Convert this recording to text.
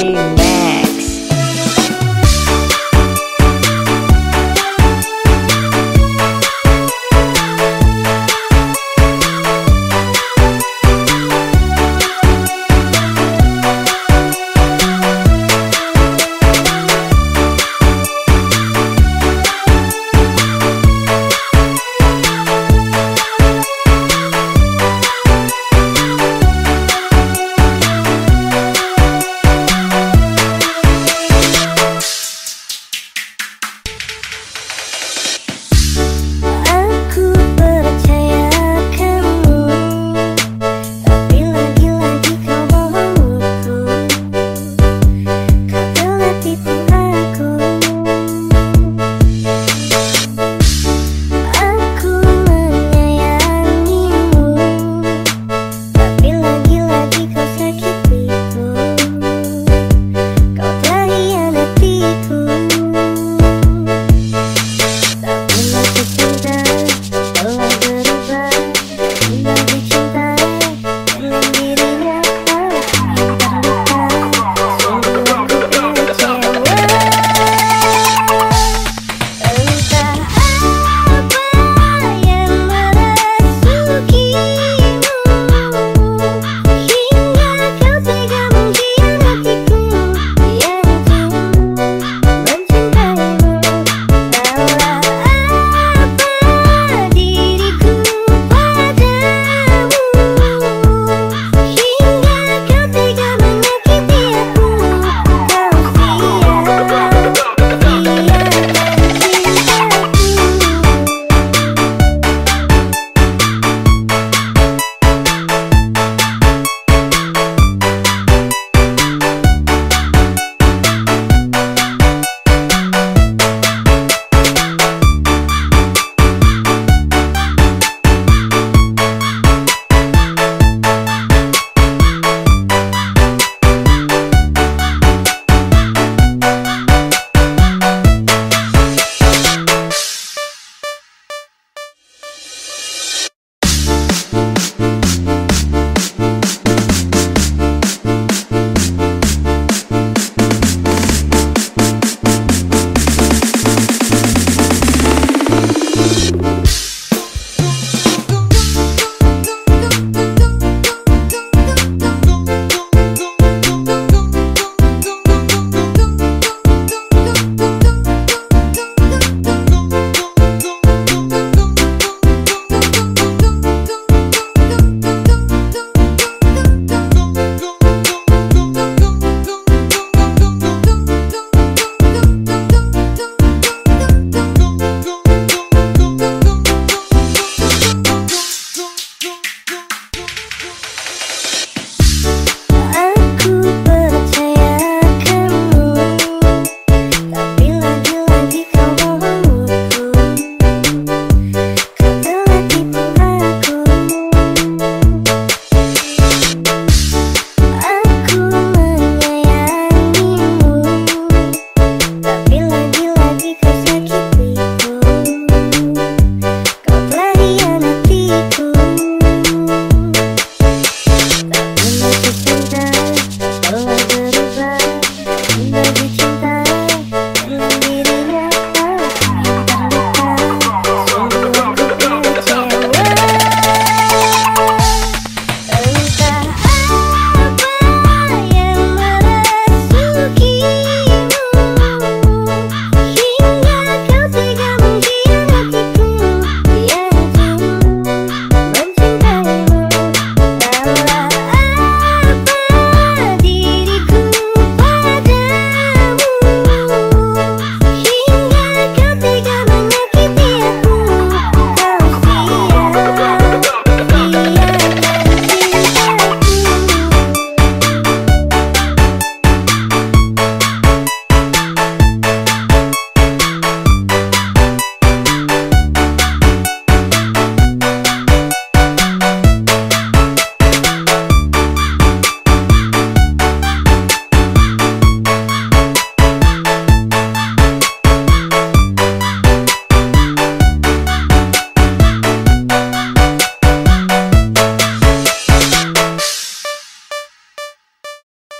me.